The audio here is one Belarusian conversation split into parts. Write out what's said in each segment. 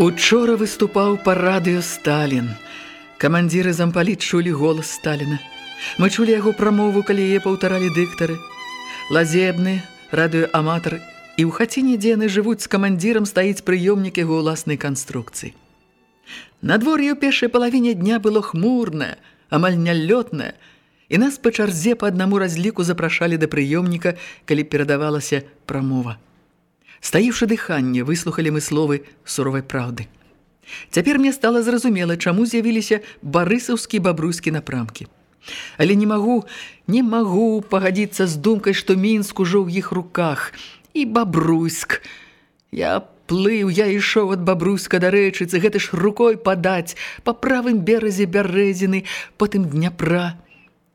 Учора выступаў па радыё Сталін. Камандзіры зампаліт чулі голас Сталіна. Мы чулі яго прамову, калі яе паўтаралі дыктары. Лазебны, радыёаматар і ў хаціне, дзе яны жывуць з камандзірам, стаіць прыёмнік яго ўласнай канструкцыі. Надвор'е ў першай палавіне дня было хмурнае, амаль нялётнае, і нас па чарзе па аднаму разліку запрашалі да прыёмніка, калі перадавалася прамова. Стаіўшы дыханне, выслухалі мы словы суровай праўды. Цяпер мне стала зразумела, чаму з'явіліся барысаўскі бабруйскі напрамкі. Але не магу, не магу пагадзіцца з думкай, што Мінск ужо ў іх руках. І бабруйск. Я плыў, я ішоў ад бабруйска да рэчыцы, гэта ж рукой падаць, па правым беразе бярэзіны, потым Дняпра.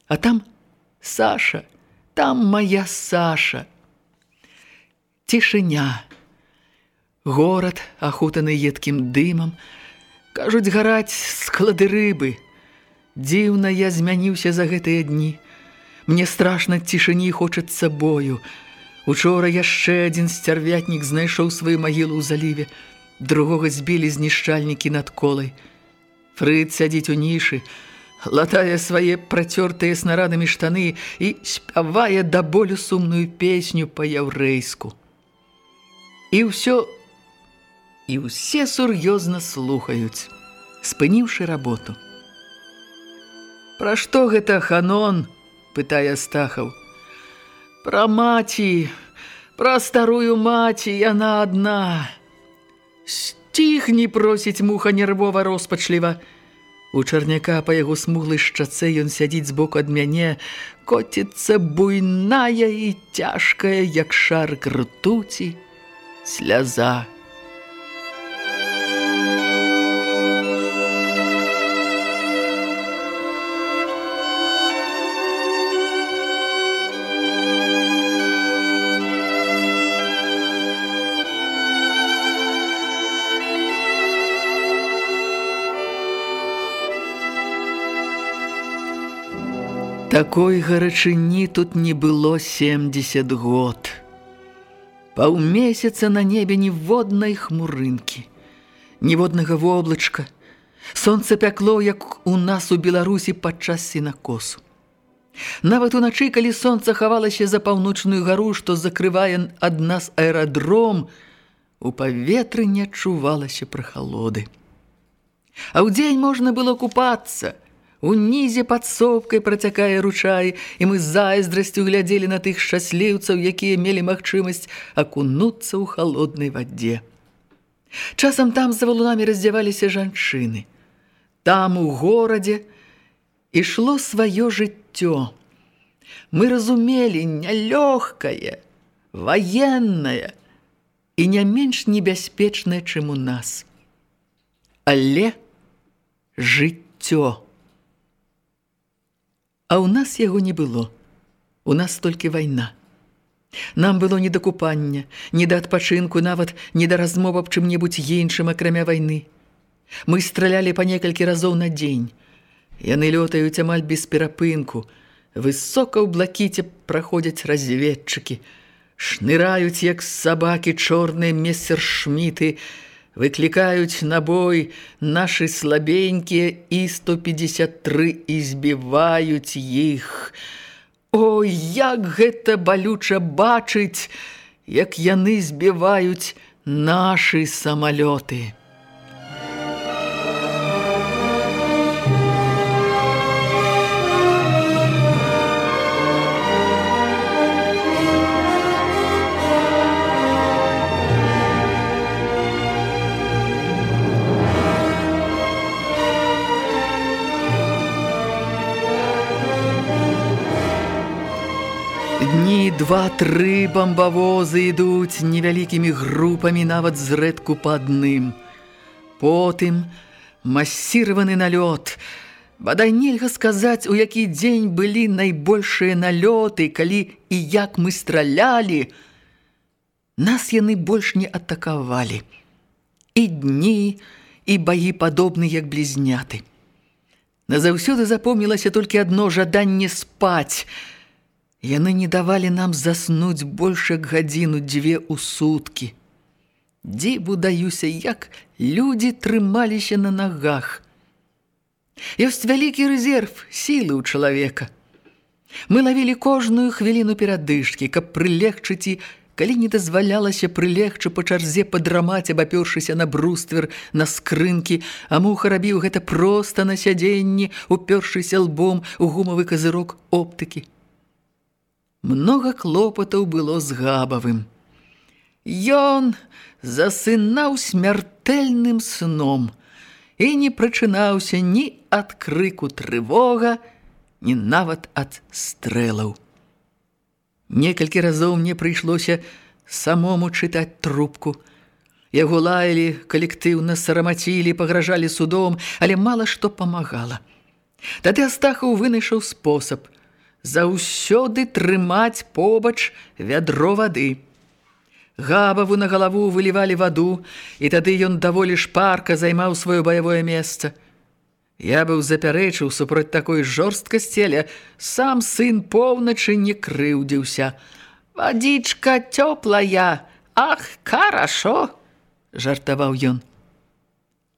А там Саша, там моя Саша. Цішыня. Горад, ахутаны едкім дымам, кажуць гараць склады рыбы. Дзіўна я змяніўся за гэтыя дні. Мне страшна цішыні хочацца бою. Учора яшчэ адзін сцярвятнік знайшоў сваю магілу ў заліве. Другога збілі знішчальнікі над колай. Фрыд сядзіць у нішы, латае свае працёртыя снарадамі штаны і спявае да болю сумную песню па-яўрэйску. І ўсё і ўсе сур'ёзна слухаюць, спыніўшы работу. Пра што гэта ханон? пытае Стахаў. Пра маці, пра старую маці яна адна. Сціхні просіць муха нервова роспачліва. У чарняка па яго смуглай шчацэ ён сядзіць збоку ад мяне, коціцца буйная і цяжкая, як шарк ртуці сляза. Такой гарачыні тут не было 70 год. Паўмесяца на небе ніводнай хмурынкі, ніводнага воблачка. Сонца пякло, як у нас у Беларусі падчас сінакосу. Нават уначы, калі сонца хавалася за паўночную гару, што закрывае ад нас аэрадром, у паветры не адчувалася прахалоды. А ў дзень можна было купацца – Унізе пад сопкай працякае ручай, і мы зайздрасцю глядзелі на тых шчасліўцаў, якія мелі магчымасць акунуцца ў халоднай вадзе. Часам там за валунамі раздзяваліся жанчыны. Там у горадзе ішло сваё жыццё. Мы разумелі нялёгкае, ваеннае і не менш небяспечнае, чым у нас. Але жыццё. А ў нас яго не было. У нас толькі вайна. Нам было не да купання, не да адпачынку, нават не да размов аб чым-небудзь іншым, акрамя вайны. Мы стралялі па некалькі разоў на дзень. Яны лётаюць амаль без перапынку. Высока ў блакіце праходзяць разведчыкі. Шныраюць, як сабакі, чорныя мессершміты, выклікаюць на бой нашы слабенькія і 153 і збіваюць іх. О, як гэта балюча бачыць, як яны збіваюць нашы самалёты. Дні два-тры бамбавозы ідуць невялікімі групамі нават зрэдку па адным. Потым масіраваны налёт. Бадай нельга сказаць, у які дзень былі найбольшыя налёты, калі і як мы стралялі. Нас яны больш не атакавалі. І дні, і баі падобны, як блізняты. Назаўсёды запомнілася толькі адно жаданне спаць. Яны не давалі нам заснуць больш як гадзіну дзве ў суткі. Дзіву даюся, як людзі трымаліся на нагах. Ёсць вялікі рэзерв сілы ў чалавека. Мы лавілі кожную хвіліну перадышкі, каб прылегчыць і, калі не дазвалялася прылегчы па чарзе падрамаць, абапёршыся на бруствер, на скрынкі, а муха рабіў гэта проста на сядзенні, упёршыся лбом у гумавы казырок оптыкі. Многа клопатаў было з габавым. Ён засынаў смяртэльным сном і не прачынаўся ні ад крыку трывога, ні нават ад стрэлаў. Некалькі разоў мне прыйшлося самому чытаць трубку. Яго лаялі, калектыўна сарамацілі, пагражалі судом, але мала што памагала. Тады Астахаў вынайшаў спосаб заўсёды трымаць побач вядро вады. Габаву на галаву вылівалі ваду, і тады ён даволі шпарка займаў сваё баявое месца. Я быў запярэчыў супроць такой жорсткасці, але сам сын поўначы не крыўдзіўся. «Вадзічка цёплая! Ах, карашо!» – жартаваў ён.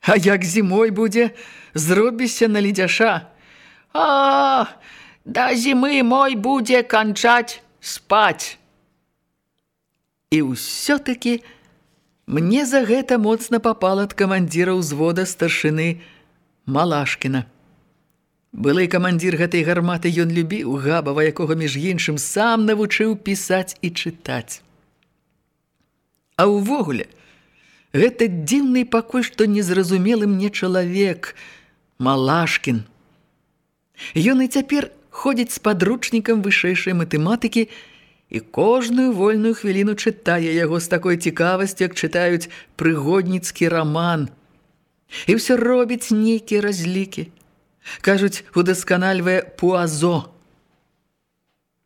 «А як зімой будзе, зробіся на ледзяша!» «А, да зімы мой будзе канчаць спаць!» І ўсё-такі мне за гэта моцна папала ад камандзіра ўзвода старшыны Малашкіна. Былы камандзір гэтай гарматы ён любіў габава, якога між іншым сам навучыў пісаць і чытаць. А ўвогуле, гэта дзіўны пакуль што незразумелы мне чалавек Малашкін. Ён і цяпер ходзіць з падручнікам вышэйшай матэматыкі і кожную вольную хвіліну чытае яго з такой цікавасцю, як чытаюць прыгодніцкі раман. І ўсё робіць нейкія разлікі. Кажуць, удасканальвае пуазо.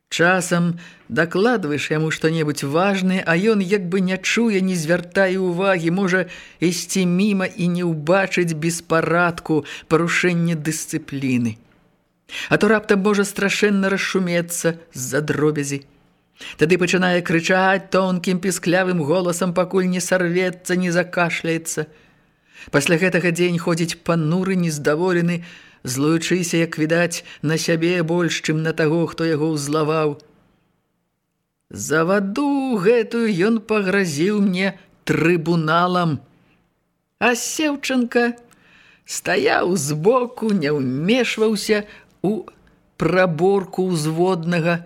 Часам дакладваеш яму што-небудзь важнае, а ён як бы не чуе, не звяртае ўвагі, можа ісці міма і не ўбачыць беспарадку парушэння дысцыпліны. А то раптам можа страшэнна расшумецца з-за дробязі. Тады пачынае крычаць тонкім пісклявым голасам, пакуль не сарвецца, не закашляецца. Пасля гэтага дзень ходзіць пануры, нездаволены, злуючыся, як відаць, на сябе больш, чым на таго, хто яго ўзлаваў. За ваду гэтую ён пагразіў мне трыбуналам. А Сеўчанка стаяў збоку, не ўмешваўся у праборку ўзводнага,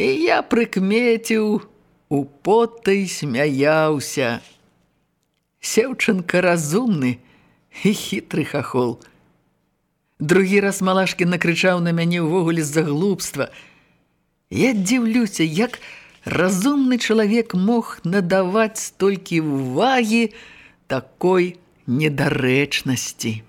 І я прыкмеціў, у потай смяяўся. Сеўчынка разумны і хітры хахол. Другі раз малашкі накрычаў на мяне ўвогуле з-за глупства. Я дзіўлюся, як разумны чалавек мог надаваць столькі ўвагі такой недарэчнасці.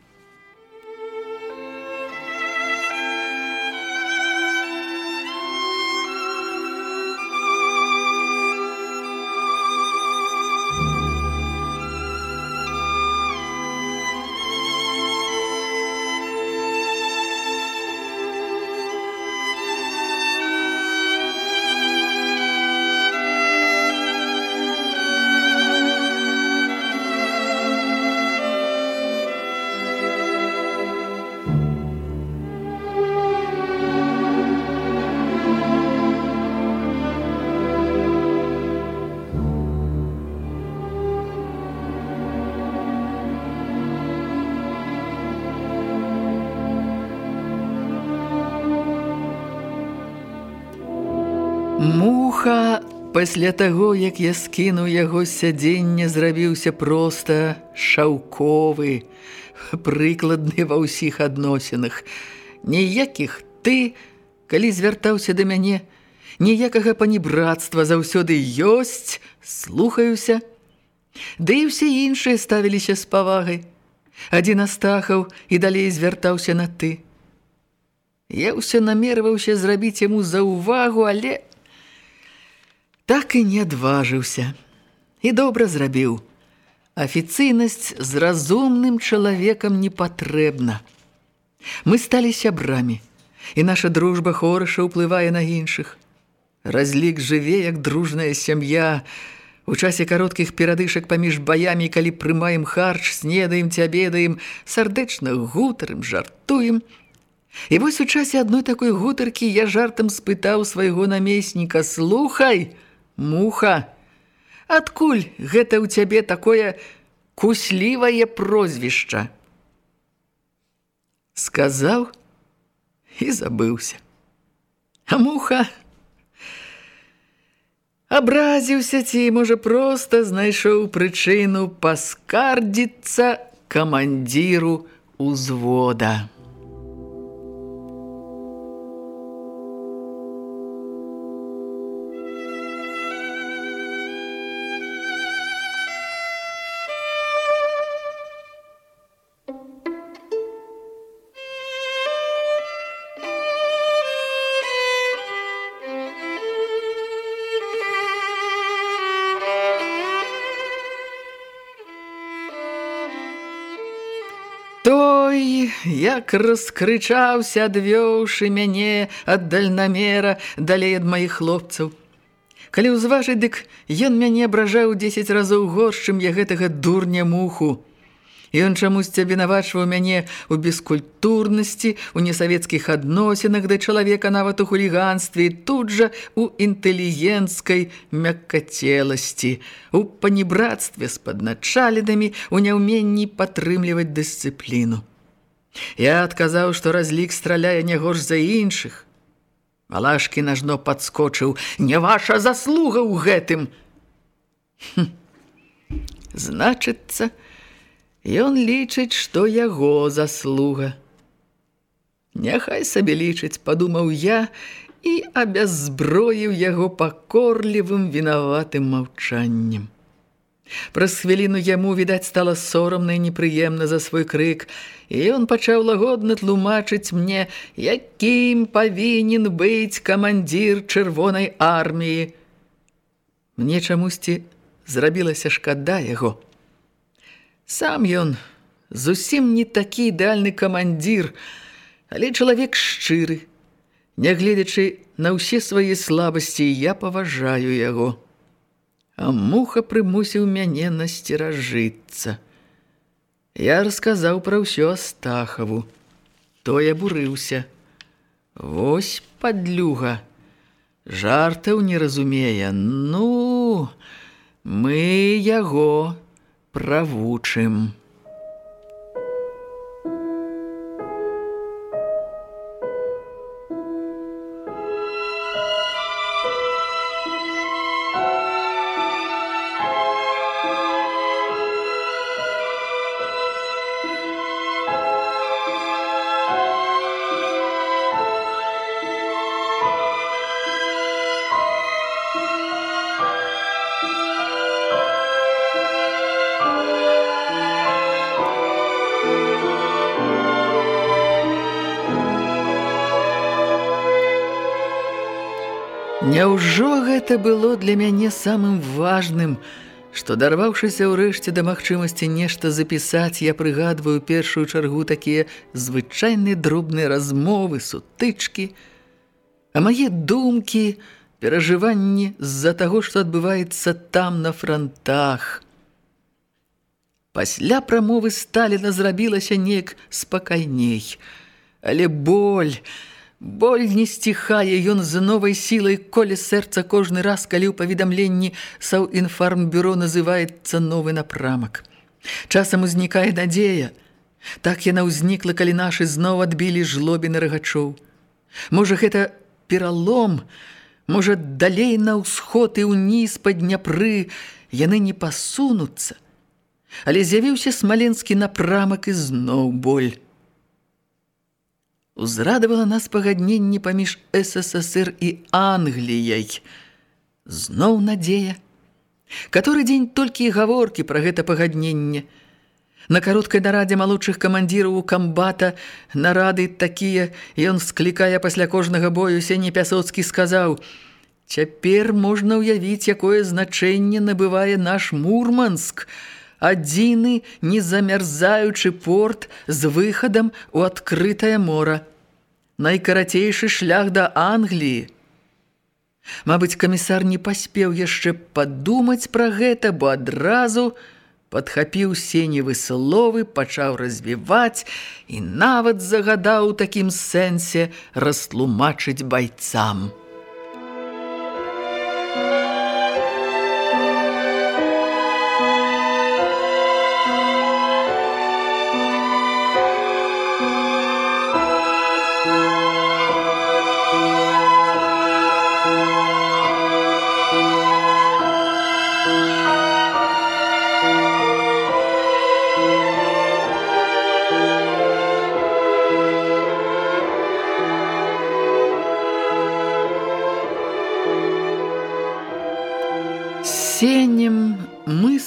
Муха, пасля таго, як я скінуў яго сядзення, зрабіўся проста шаўковы, прыкладны ва ўсіх адносінах. Ніякіх ты, калі звяртаўся да мяне, ніякага панібрацтва заўсёды ёсць, слухаюся. Ды і ўсе іншыя ставіліся з павагай. Адзін астахаў і далей звяртаўся на ты. Я ўсё намерваўся зрабіць яму за ўвагу, але так і не адважыўся. І добра зрабіў. Афіцыйнасць з разумным чалавекам не патрэбна. Мы сталі сябрамі, і наша дружба хораша ўплывае на іншых. Разлік жыве, як дружная сям'я. У часе кароткіх перадышак паміж баямі, калі прымаем харч, снедаем ці абедаем, сардэчна гутарым, жартуем. І вось у часе адной такой гутаркі я жартам спытаў свайго намесніка: «Слухай, муха, адкуль гэта ў цябе такое куслівае прозвішча?» Сказаў і забыўся. А муха абразіўся ці, можа, проста знайшоў прычыну паскардзіцца камандзіру узвода. Як раскрычаўся, адвёўшы мяне ад дальнамера далей ад маіх хлопцаў. Калі ўзважыць, дык ён мяне абражаў 10 разоў горш, чым я гэтага дурня муху. Ён чамусьці абвінавачваў мяне ў бескультурнасці, у несавецкіх адносінах да чалавека нават у хуліганстве, тут жа у інтэлігенцкай мяккацеласці, у панібратстве з падначалінамі, у няўменні падтрымліваць дысцыпліну. Я адказаў, што разлік страляе не горш за іншых. Малашкі нажно падскочыў: Не ваша заслуга ў гэтым. Хм. Значыцца, ён лічыць, што яго заслуга. Няхай сабе лічыць, падумаў я і абяззброіў яго пакорлівым вінаватым маўчаннем. Праз хвіліну яму, відаць, стала сорамна і непрыемна за свой крык, і ён пачаў лагодна тлумачыць мне, якім павінен быць камандзір чырвонай арміі. Мне чамусьці зрабілася шкада яго. Сам ён зусім не такі ідэальны камандзір, але чалавек шчыры. Нягледзячы на ўсе свае слабасці, я паважаю яго а муха прымусіў мяне насцеражыцца. Я расказаў пра ўсё Астахаву. Той абурыўся. Вось падлюга. Жартаў не разумее. Ну, мы яго правучым. Гэта было для мяне самым важным, што дарваўшыся ўрэшце да магчымасці нешта запісаць, я прыгадваю першую чаргу такія звычайныя дробныя размовы, сутычкі, а мае думкі, перажыванні з-за таго, што адбываецца там на франтах. Пасля прамовы Сталіна зрабілася неяк спакайней, але боль, Боль не сціхае, ён з новай сілай коле сэрца кожны раз, калі ў паведамленні Саўінфармбюро называецца новы напрамак. Часам узнікае надзея. Так яна ўзнікла, калі нашы зноў адбілі жлобіны рагачоў. Можа, гэта пералом, можа, далей на ўсход і ўніз па Дняпры яны не пасунуцца. Але з'явіўся смаленскі напрамак і зноў боль. Узрадавала нас пагадненне паміж СССР і Англіяй. Зноў надзея. Каторы дзень толькі і гаворкі пра гэта пагадненне. На кароткай нарадзе малодшых камандзіраў у камбата нарады такія, ён склікае пасля кожнага бою Сене Пясоцкі сказаў: « Цяпер можна ўявіць, якое значэнне набывае наш Мурманск, адзіны незамярзаючы порт з выхадам у адкрытае мора. Найкарацейшы шлях да Англіі. Мабыць, камісар не паспеў яшчэ падумаць пра гэта, бо адразу падхапіў сеневы словы, пачаў развіваць і нават загадаў у такім сэнсе растлумачыць байцам.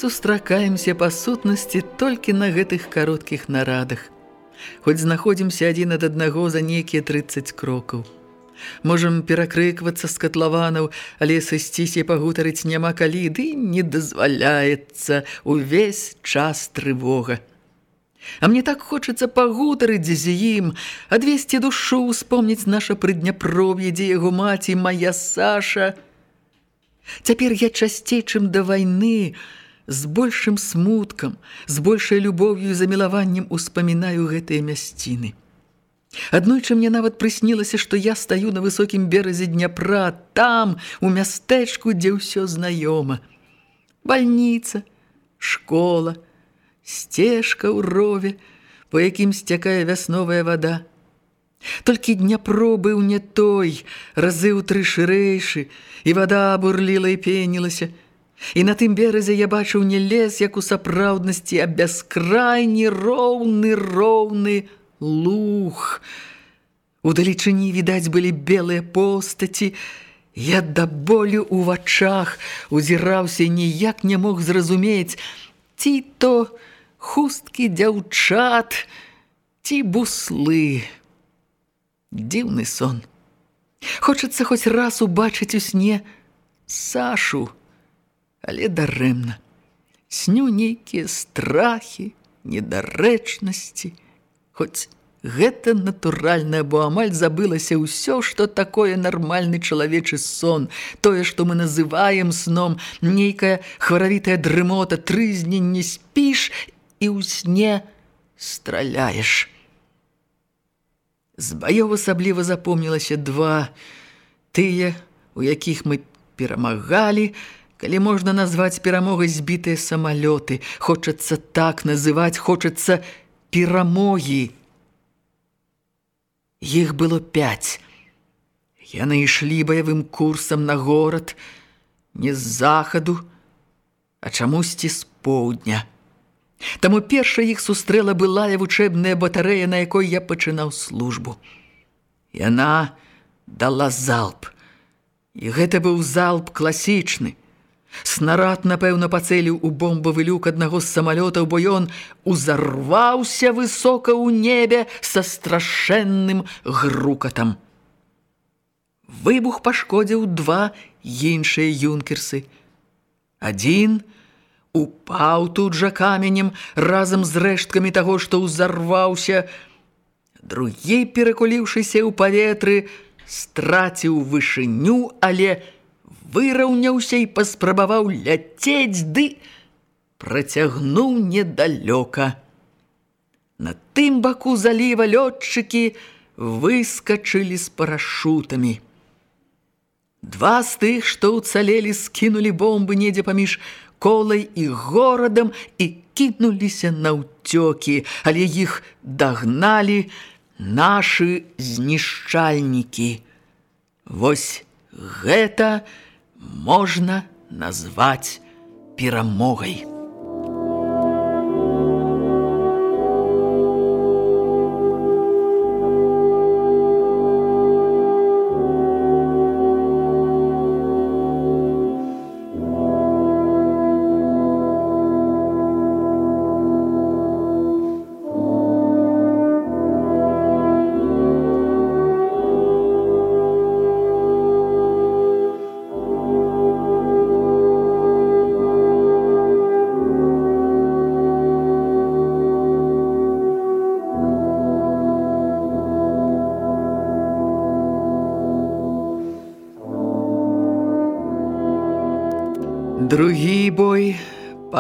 Сустракаемся па сутнасці толькі на гэтых кароткіх нарадах. Хоць знаходзімся адзін ад аднаго за нейкія 30 крокаў. Можам перакрыквацца з катлаванаў, але сысціся пагутарыць няма калі, ды не дазваляецца увесь час трывога. А мне так хочацца пагутарыць з ім, адвесці душу, успомніць наша прыдняпроб'е, дзе яго маці, моя Саша – Цяпер я часцей, чым да вайны, з большым смуткам, з большай любоўю і замілаваннем успамінаю гэтыя мясціны. Аднойчы мне нават прыснілася, што я стаю на высокім беразе Дняпра, там, у мястэчку, дзе ўсё знаёма. Бальніца, школа, сцежка ў рове, по якім сцякае вясновая вада – Толькі Дняпро быў не той, разы ў тры шырэйшы, і вада бурліла і пенілася. І на тым беразе я бачыў не лес, як у сапраўднасці, а бяскрайні роўны роўны луг. У далечыні відаць былі белыя постаці. Я да болю ў вачах узіраўся ніяк не мог зразумець, ці то хусткі дзяўчат, ці буслы. Дзіўны сон. Хочацца хоць раз убачыць у сне Сашу, але дарэмна. Сню нейкія страхі, недарэчнасці, хоць гэта натуральна, бо амаль забылася ўсё, што такое нармальны чалавечы сон, тое, што мы называем сном, нейкая хваравітая дрымота, трызні не спіш і ў сне страляеш. З баёў асабліва запомнілася два тыя, у якіх мы перамагалі, калі можна назваць перамогай збітыя самалёты, хочацца так называць, хочацца перамогі. Іх было пяць. Яны ішлі баявым курсам на горад, не з захаду, а чамусьці з поўдня. Таму першая іх сустрэла былая вучэбная батарэя, на якой я пачынаў службу. Яна дала залп. І гэта быў залп класічны. Снарад, напэўна, пацэліў у бомбавы люк аднаго з самалётаў, бо ён узарваўся высока ў небе са страшэнным грукатам. Выбух пашкодзіў два іншыя юнкерсы. Адзін – упаў тут жа каменем разам з рэшткамі таго, што ўзарваўся. Другі, перакуліўшыся ў паветры, страціў вышыню, але выраўняўся і паспрабаваў ляцець, ды працягнуў недалёка. На тым баку заліва лётчыкі выскачылі з парашутамі. Два з тых, што ўцалелі, скінулі бомбы недзе паміж колай і горадам і кінуліся на ўцёкі, але іх дагналі нашы знішчальнікі. Вось гэта можна назваць перамогай.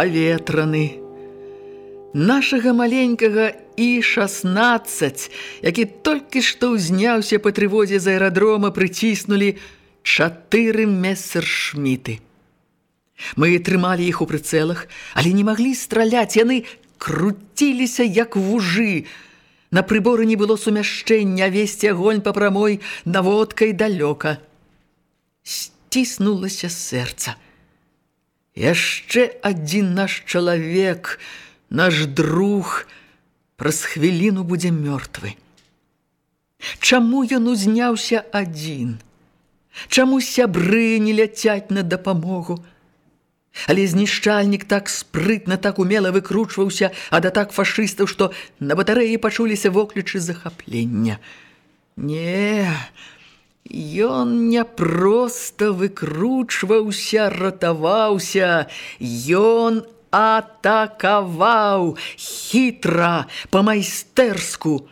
Паветраны. Нашага маленькага І-16, які толькі што ўзняўся па трывозе з аэрадрома, прыціснулі чатыры мессершміты. Мы трымалі іх у прыцэлах, але не маглі страляць, яны круціліся як вужы. На прыборы не было сумяшчэння, весці агонь па прамой наводкай далёка. Сціснулася сэрца. Яшчэ адзін наш чалавек, наш друг, праз хвіліну будзе мёртвы. Чаму ён узняўся адзін? Чаму сябры не ляцяць на дапамогу? Але знішчальнік так спрытна, так умела выкручваўся ад атак фашыстаў, што на батарэі пачуліся воклічы захаплення. Не, Ён не проста выкручваўся, ратаваўся, Ён атакаваў хітра, па-майстэрску.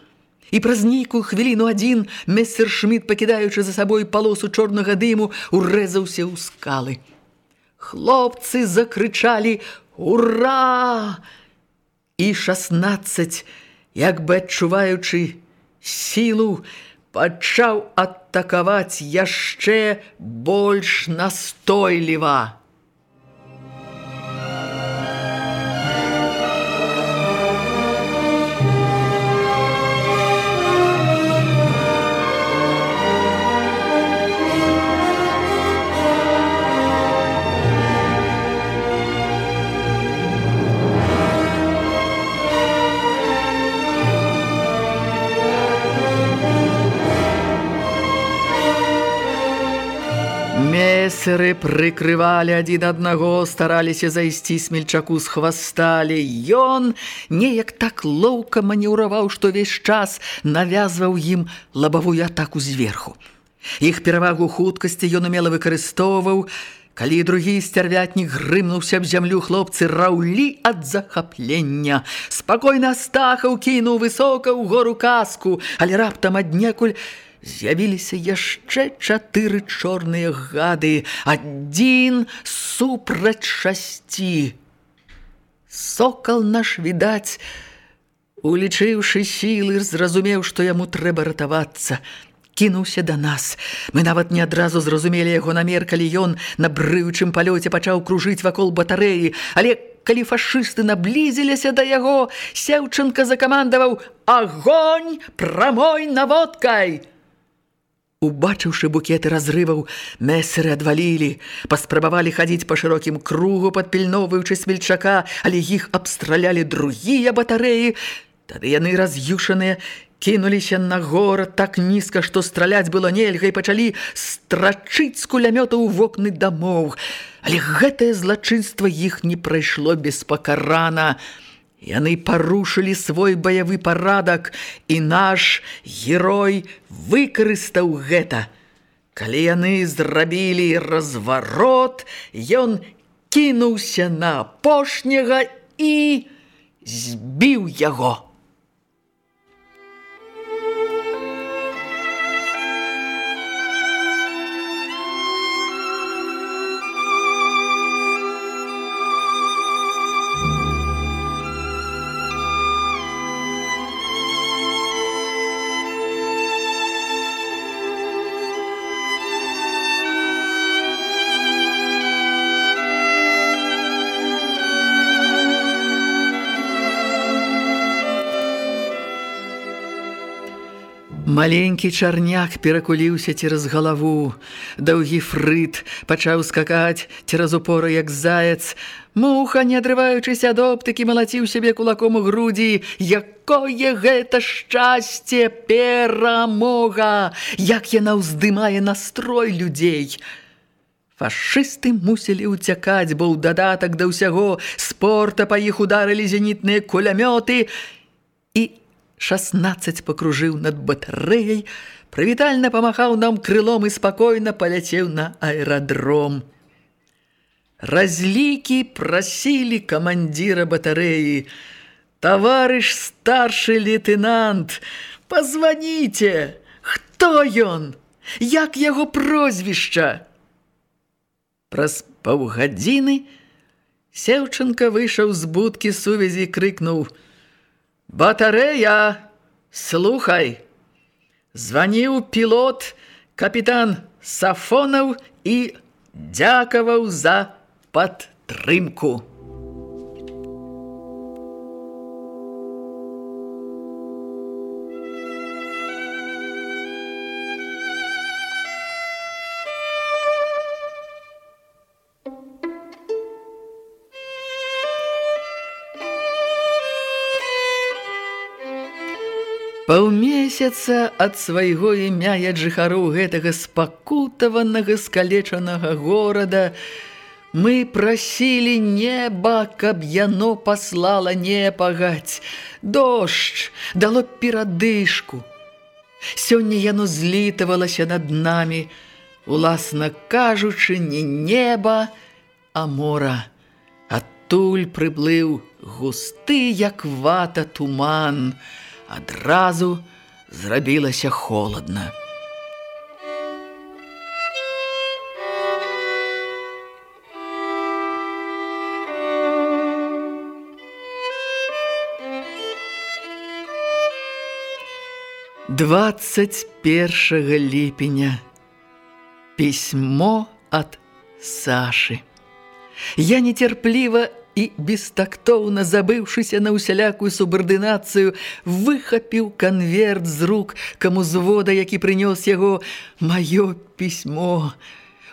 І праз нейкую хвіліну адзін мессершміт, пакідаючы за сабой палосу чорнага дыму, урэзаўся ў скалы. Хлопцы закрычалі: «Ура! І шаснаццаць, як бы адчуваючы сілу, пачаў атакаваць яшчэ больш настойліва. Эсеры прыкрывалі адзін аднаго, стараліся зайсці смельчаку з хвасталі. Ён неяк так лоўка манеўраваў, што ўвесь час навязваў ім лабавую атаку зверху. Іх перавагу хуткасці ён умела выкарыстоўваў, Калі другі сцярвятнік грымнуўся аб зямлю, хлопцы раўлі ад захаплення. Спакойна стахаў кінуў высока ў гору каску, але раптам аднекуль з'явіліся яшчэ чатыры чорныя гады, адзін супраць шасці. Сокал наш відаць, улічыўшы сілы, зразумеў, што яму трэба ратавацца. Кінуўся да нас. Мы нават не адразу зразумелі яго намер, калі ён на брыючым палёце пачаў кружыць вакол батарэі, але калі фашысты наблізіліся да яго, Сеўчынка закамандаваў: "Агонь прамой наводкай!" Убачыўшы букеты разрываў, месеры адвалілі, паспрабавалі хадзіць па шырокім кругу, падпільноўваючы смельчака, але іх абстралялі другія батарэі. Тады яны раз'юшаныя, кінуліся на горад так нізка, што страляць было нельга і пачалі страчыць з кулямёта ў вокны дамоў. Але гэтае злачынства іх не прайшло без пакарана. Яны парушылі свой баявы парадак, і наш герой выкарыстаў гэта. Калі яны зрабілі разварот, ён кінуўся на апошняга і збіў яго. Маленькі чарняк перакуліўся цераз галаву. Даўгі фрыт пачаў скакаць цераз упоры, як заяц. Муха, не адрываючыся ад оптыкі, малаціў сябе кулаком у грудзі. Якое гэта шчасце, перамога! Як яна ўздымае настрой людзей! Фашысты мусілі ўцякаць, бо ў дадатак да ўсяго спорта па іх ударылі зенітныя кулямёты і 16 пакружыў над батарэяй, прывітальна памахаў нам крылом і спакойна паляцеў на аэрадром. Разлікі прасілі камандзіра батарэі: «Таварыш старшы лейтенант, пазваніце, хто ён? Як яго прозвішча? Праз паўгадзіны Сеўчынка выйшаў з будкі сувязі крыкнуў: « Батарэя, слухай! Званіў пілот, капітан Сафонаў і дзякаваў за падтрымку. Паўмесяца ад свайго імя я жыхароў гэтага спакутаванага скалечанага горада мы прасілі неба, каб яно паслала непагаць. Дождж дало перадышку. Сёння яно злітавалася над намі, уласна кажучы, не неба, а мора. Адтуль прыплыў густы, як вата туман, адразу зрабілася холодна. Двадцать першага ліпеня. Пісьмо ад Сашы. Я нецярпліва і бестактоўна забыўшыся на ўсялякую субардынацыю, выхапіў канверт з рук каму звода, які прынёс яго маё пісьмо.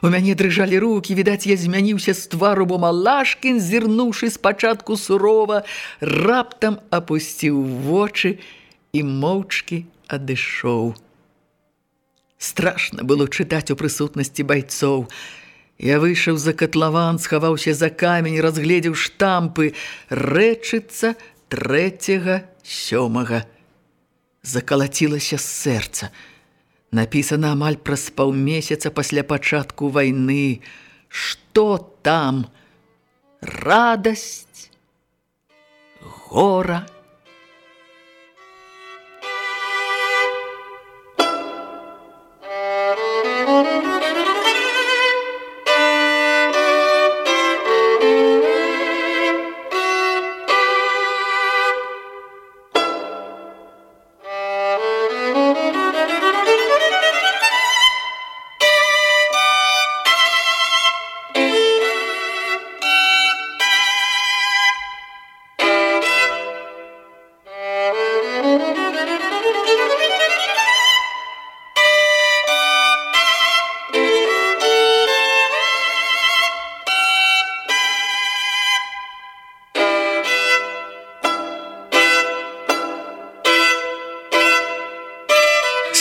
У мяне дрыжалі рукі, відаць, я змяніўся з твару, бо Малашкін, зірнуўшы спачатку сурова, раптам апусціў вочы і моўчкі адышоў. Страшна было чытаць у прысутнасці байцоў. Я выйшаў за катлаван, схаваўся за камень, разгледзеў штампы. Рэчыцца трэцяга сёмага. Закалацілася сэрца. Напісана амаль праз паўмесяца пасля пачатку вайны. Што там? Радасць? Гора?